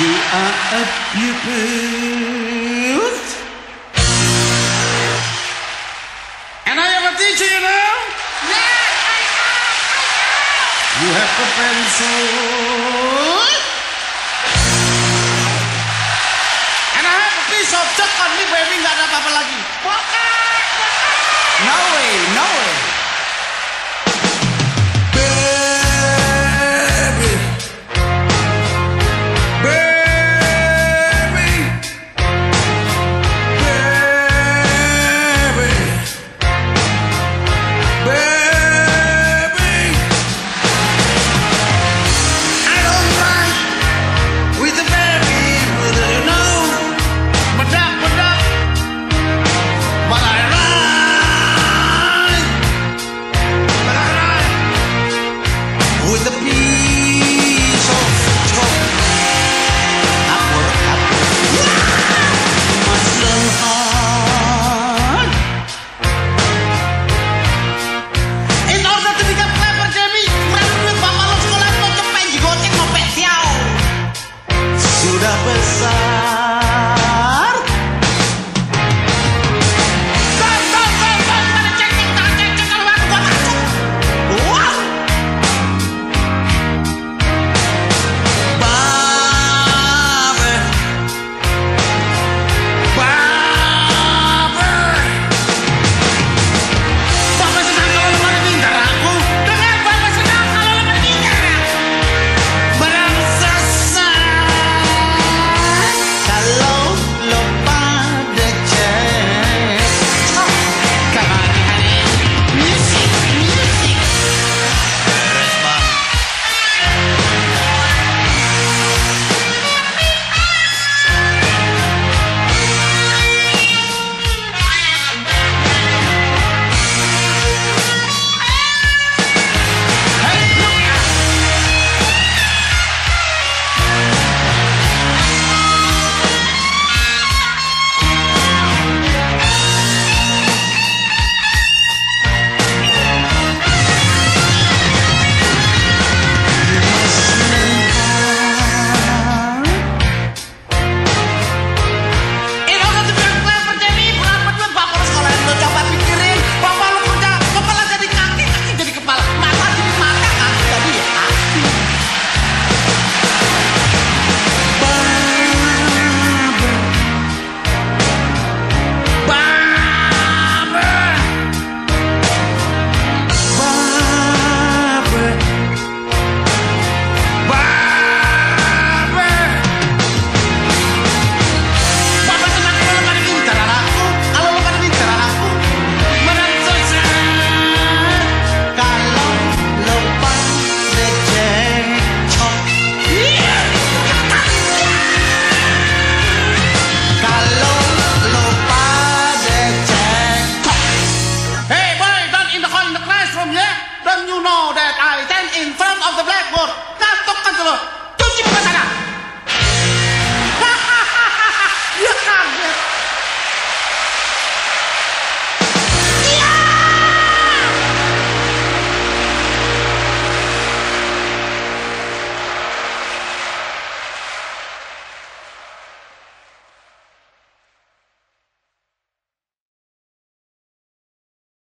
You are abused. And I am a teacher, you know? Yes, I am. I am. You have a pencil. And I have a piece of chalk on me, baby. with the piece. know that I then infer